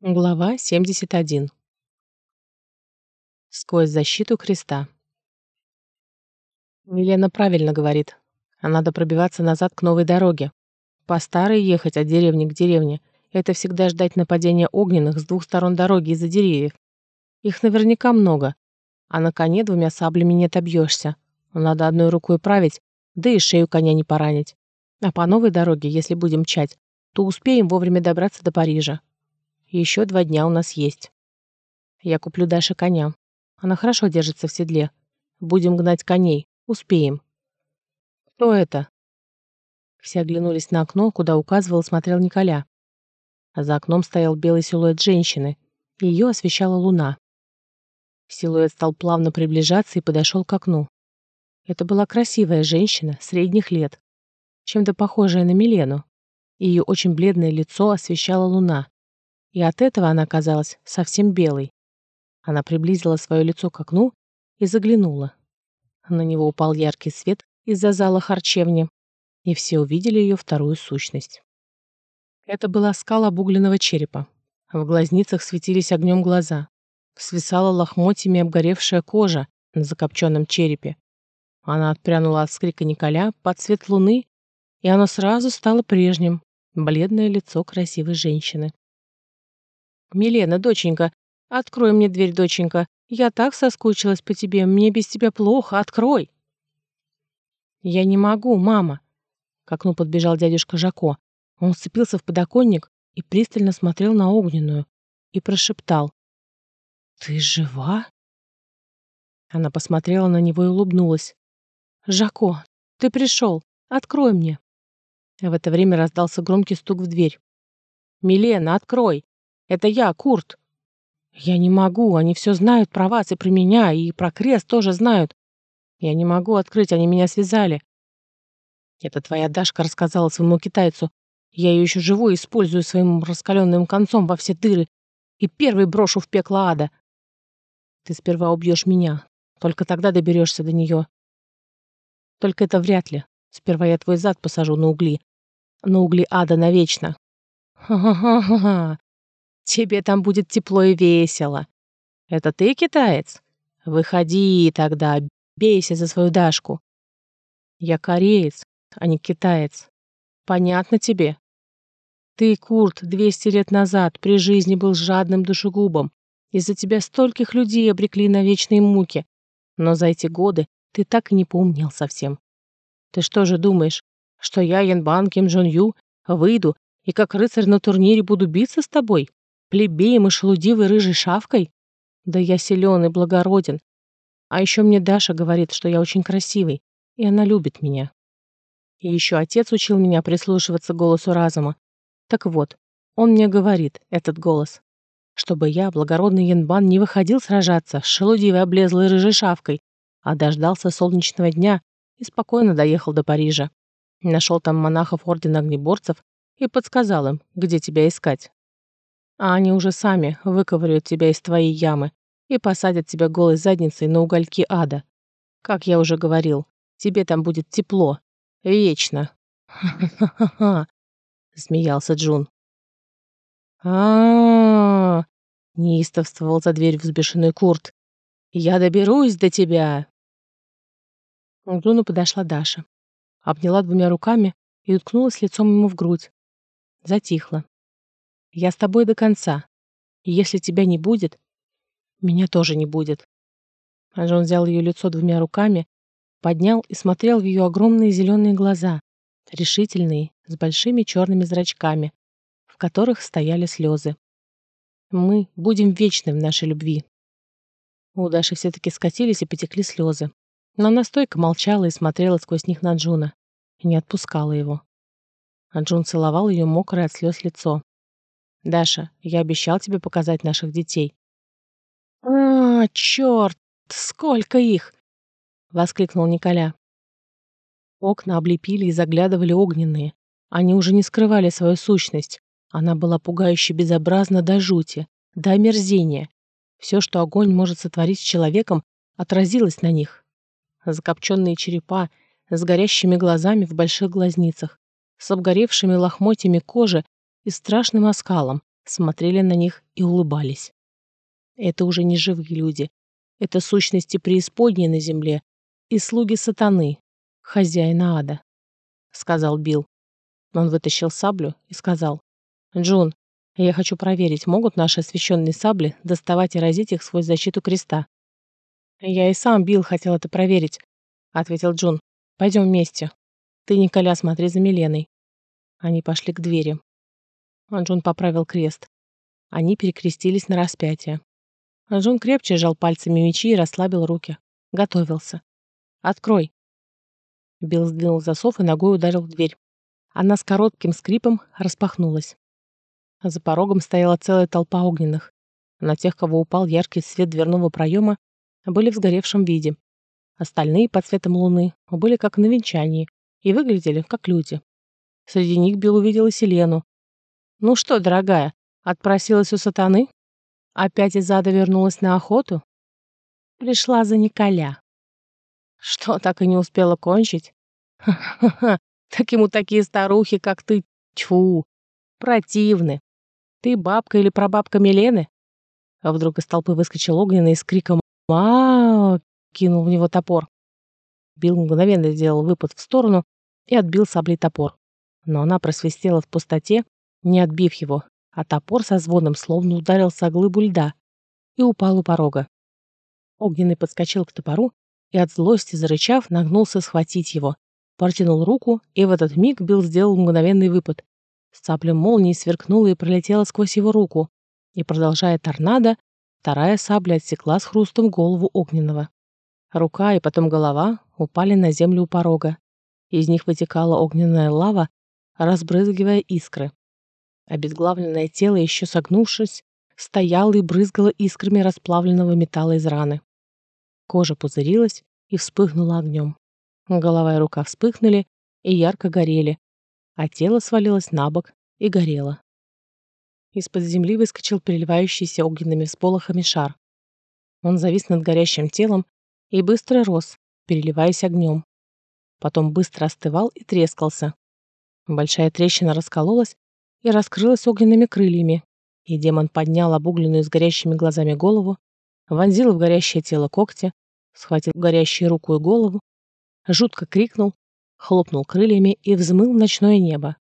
Глава 71. Сквозь защиту креста. Милена правильно говорит. А надо пробиваться назад к новой дороге. По старой ехать от деревни к деревне — это всегда ждать нападения огненных с двух сторон дороги из-за деревьев. Их наверняка много, а на коне двумя саблями не отобьешься. Надо одной рукой править, да и шею коня не поранить. А по новой дороге, если будем мчать, то успеем вовремя добраться до Парижа. Еще два дня у нас есть. Я куплю Даше коня. Она хорошо держится в седле. Будем гнать коней. Успеем. Кто это? Все оглянулись на окно, куда указывал и смотрел Николя. А за окном стоял белый силуэт женщины. Ее освещала луна. Силуэт стал плавно приближаться и подошел к окну. Это была красивая женщина, средних лет, чем-то похожая на Милену. Ее очень бледное лицо освещала луна и от этого она казалась совсем белой. Она приблизила свое лицо к окну и заглянула. На него упал яркий свет из-за зала харчевни, и все увидели ее вторую сущность. Это была скала обугленного черепа. В глазницах светились огнем глаза. Свисала лохмотьями обгоревшая кожа на закопченном черепе. Она отпрянула от скрика Николя под свет луны, и оно сразу стало прежним, бледное лицо красивой женщины. «Милена, доченька, открой мне дверь, доченька. Я так соскучилась по тебе, мне без тебя плохо, открой!» «Я не могу, мама!» К окну подбежал дядюшка Жако. Он вцепился в подоконник и пристально смотрел на огненную и прошептал. «Ты жива?» Она посмотрела на него и улыбнулась. «Жако, ты пришел. Открой мне!» В это время раздался громкий стук в дверь. «Милена, открой!» Это я, Курт. Я не могу, они все знают про вас и про меня, и про крест тоже знают. Я не могу открыть, они меня связали. Это твоя Дашка рассказала своему китайцу. Я ее еще живую использую своим раскаленным концом во все дыры и первый брошу в пекло ада. Ты сперва убьешь меня, только тогда доберешься до нее. Только это вряд ли. Сперва я твой зад посажу на угли. На угли ада навечно. Ха-ха-ха-ха. Тебе там будет тепло и весело. Это ты китаец? Выходи тогда, бейся за свою Дашку. Я кореец, а не китаец. Понятно тебе? Ты, Курт, 200 лет назад при жизни был жадным душегубом. Из-за тебя стольких людей обрекли на вечные муки. Но за эти годы ты так и не поумнел совсем. Ты что же думаешь, что я, Янбан Ким Джон Ю, выйду и как рыцарь на турнире буду биться с тобой? Плебеем и шелудивой рыжей шавкой? Да я силен и благороден. А еще мне Даша говорит, что я очень красивый, и она любит меня. И еще отец учил меня прислушиваться голосу разума. Так вот, он мне говорит, этот голос, чтобы я, благородный Янбан, не выходил сражаться с шелудивой облезлой рыжей шавкой, а дождался солнечного дня и спокойно доехал до Парижа. Нашел там монахов Ордена Огнеборцев и подсказал им, где тебя искать а они уже сами выковыряют тебя из твоей ямы и посадят тебя голой задницей на угольки ада. Как я уже говорил, тебе там будет тепло. Вечно. Ха-ха-ха-ха, смеялся Джун. а неистовствовал за дверь взбешенный Курт. «Я доберусь до тебя!» К Джуну подошла Даша. Обняла двумя руками и уткнулась лицом ему в грудь. Затихла. Я с тобой до конца. И если тебя не будет, меня тоже не будет. А Джон взял ее лицо двумя руками, поднял и смотрел в ее огромные зеленые глаза, решительные, с большими черными зрачками, в которых стояли слезы. Мы будем вечны в нашей любви. У Даши все-таки скатились и потекли слезы. Но она стойко молчала и смотрела сквозь них на Джуна. И не отпускала его. А Джун целовал ее мокрое от слез лицо. Даша, я обещал тебе показать наших детей. А, черт, сколько их! воскликнул Николя. Окна облепили и заглядывали огненные. Они уже не скрывали свою сущность. Она была пугающе безобразна до жути, до омерзения. Все, что огонь может сотворить с человеком, отразилось на них. Закопченные черепа с горящими глазами в больших глазницах, с обгоревшими лохмотьями кожи и страшным оскалом, смотрели на них и улыбались. Это уже не живые люди. Это сущности преисподней на земле и слуги сатаны, хозяина ада, сказал Билл. Он вытащил саблю и сказал, «Джун, я хочу проверить, могут наши освященные сабли доставать и разить их сквозь защиту креста». «Я и сам, Билл, хотел это проверить», — ответил Джун. «Пойдем вместе. Ты, Николя, смотри за Миленой». Они пошли к двери. Джун поправил крест. Они перекрестились на распятие. Джун крепче сжал пальцами мечи и расслабил руки. Готовился. «Открой!» Билл сдвинул засов и ногой ударил в дверь. Она с коротким скрипом распахнулась. За порогом стояла целая толпа огненных. На тех, кого упал яркий свет дверного проема, были в сгоревшем виде. Остальные под цветом луны были как на венчании и выглядели как люди. Среди них Билл увидел и Селену. «Ну что, дорогая, отпросилась у сатаны? Опять из ада вернулась на охоту?» «Пришла за Николя». «Что, так и не успела кончить?» «Ха-ха-ха, так ему такие старухи, как ты, тьфу, противны. Ты бабка или прабабка Милены?» А вдруг из толпы выскочил огненный с криком «Вау!» кинул в него топор. Билл мгновенно сделал выпад в сторону и отбил саблей топор. Но она просвистела в пустоте, не отбив его, а топор со звоном словно ударился о глыбу льда и упал у порога. Огненный подскочил к топору и от злости, зарычав, нагнулся схватить его. Протянул руку, и в этот миг Билл сделал мгновенный выпад. Сабля молнии сверкнула и пролетела сквозь его руку, и, продолжая торнадо, вторая сабля отсекла с хрустом голову огненного. Рука и потом голова упали на землю у порога. Из них вытекала огненная лава, разбрызгивая искры. Обезглавленное тело, еще согнувшись, стояло и брызгало искрами расплавленного металла из раны. Кожа пузырилась и вспыхнула огнем. Голова и рука вспыхнули и ярко горели, а тело свалилось на бок и горело. Из-под земли выскочил переливающийся огненными всполохами шар. Он завис над горящим телом и быстро рос, переливаясь огнем. Потом быстро остывал и трескался. Большая трещина раскололась и раскрылась огненными крыльями, и демон поднял обугленную с горящими глазами голову, вонзил в горящее тело когти, схватил горящую руку и голову, жутко крикнул, хлопнул крыльями и взмыл в ночное небо.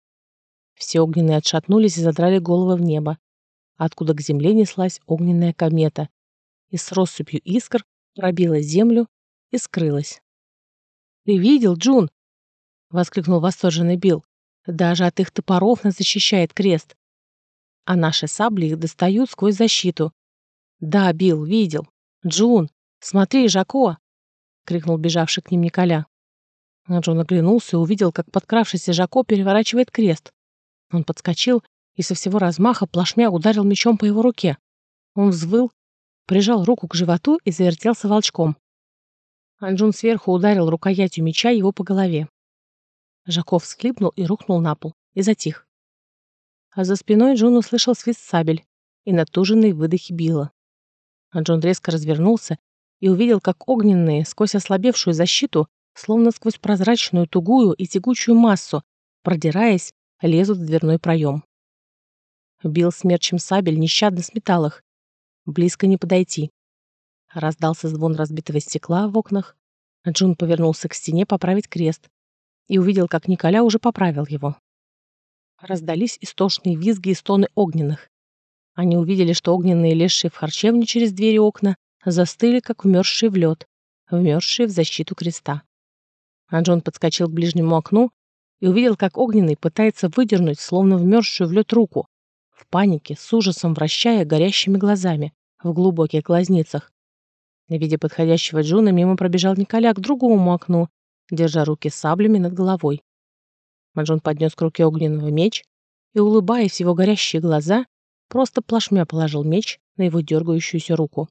Все огненные отшатнулись и задрали головы в небо, откуда к земле неслась огненная комета, и с россыпью искр пробила землю и скрылась. «Ты видел, Джун?» — воскликнул восторженный Билл. «Даже от их топоров нас защищает крест. А наши сабли их достают сквозь защиту. Да, Билл, видел. Джун, смотри, Жако!» — крикнул бежавший к ним Николя. Джон оглянулся и увидел, как подкравшийся Жако переворачивает крест. Он подскочил и со всего размаха плашмя ударил мечом по его руке. Он взвыл, прижал руку к животу и завертелся волчком. Анджун сверху ударил рукоятью меча его по голове. Жаков всхлипнул и рухнул на пол, и затих. А за спиной Джун услышал свист сабель и натуженные выдохи Билла. А Джон резко развернулся и увидел, как огненные, сквозь ослабевшую защиту, словно сквозь прозрачную, тугую и тягучую массу, продираясь, лезут в дверной проем. Бил смерчем сабель, нещадно сметал их. Близко не подойти. Раздался звон разбитого стекла в окнах. Джун повернулся к стене поправить крест и увидел, как Николя уже поправил его. Раздались истошные визги и стоны огненных. Они увидели, что огненные, лезшие в харчевню через двери окна, застыли, как вмерзшие в лед, вмерзшие в защиту креста. А Джон подскочил к ближнему окну и увидел, как огненный пытается выдернуть, словно вмерзшую в лед руку, в панике, с ужасом вращая горящими глазами в глубоких глазницах. Видя подходящего Джуна, мимо пробежал Николя к другому окну, держа руки саблями над головой. Маджун поднес к руке огненного меч и, улыбаясь его горящие глаза, просто плашмя положил меч на его дергающуюся руку.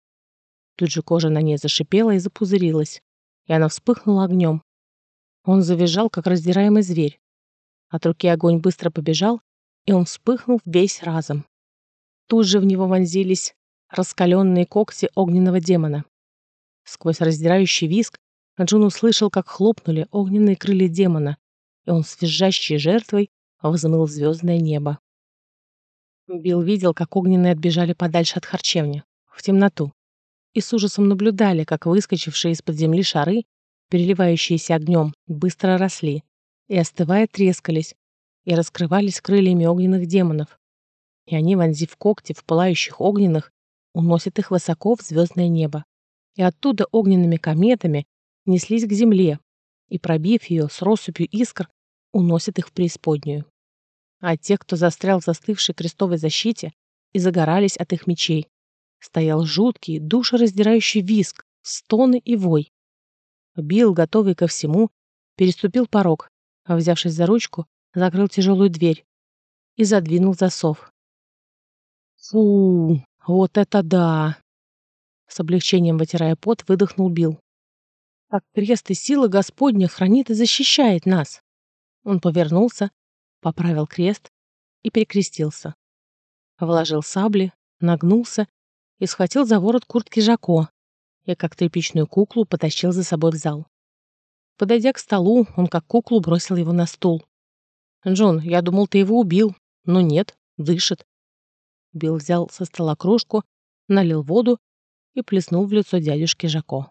Тут же кожа на ней зашипела и запузырилась, и она вспыхнула огнем, он завизжал, как раздираемый зверь. От руки огонь быстро побежал, и он вспыхнул весь разом. Тут же в него вонзились раскаленные когти огненного демона. Сквозь раздирающий виск Джун услышал, как хлопнули огненные крылья демона, и он с визжащей жертвой взмыл звездное небо. Билл видел, как огненные отбежали подальше от харчевни, в темноту, и с ужасом наблюдали, как выскочившие из-под земли шары, переливающиеся огнем, быстро росли и, остывая, трескались и раскрывались крыльями огненных демонов. И они, вонзив когти в пылающих огненных, уносят их высоко в звездное небо. И оттуда огненными кометами неслись к земле и, пробив ее с россыпью искр, уносят их в преисподнюю. А те, кто застрял в застывшей крестовой защите и загорались от их мечей, стоял жуткий, душераздирающий виск, стоны и вой. Билл, готовый ко всему, переступил порог, а, взявшись за ручку, закрыл тяжелую дверь и задвинул засов. Фу, вот это да! С облегчением вытирая пот, выдохнул Билл. Как крест и сила Господня хранит и защищает нас. Он повернулся, поправил крест и перекрестился. Вложил сабли, нагнулся и схватил за ворот куртки Жако и, как тряпичную куклу, потащил за собой в зал. Подойдя к столу, он как куклу бросил его на стул. «Джон, я думал, ты его убил. Но нет, дышит. Билл взял со стола кружку, налил воду и плеснул в лицо дядюшке Жако.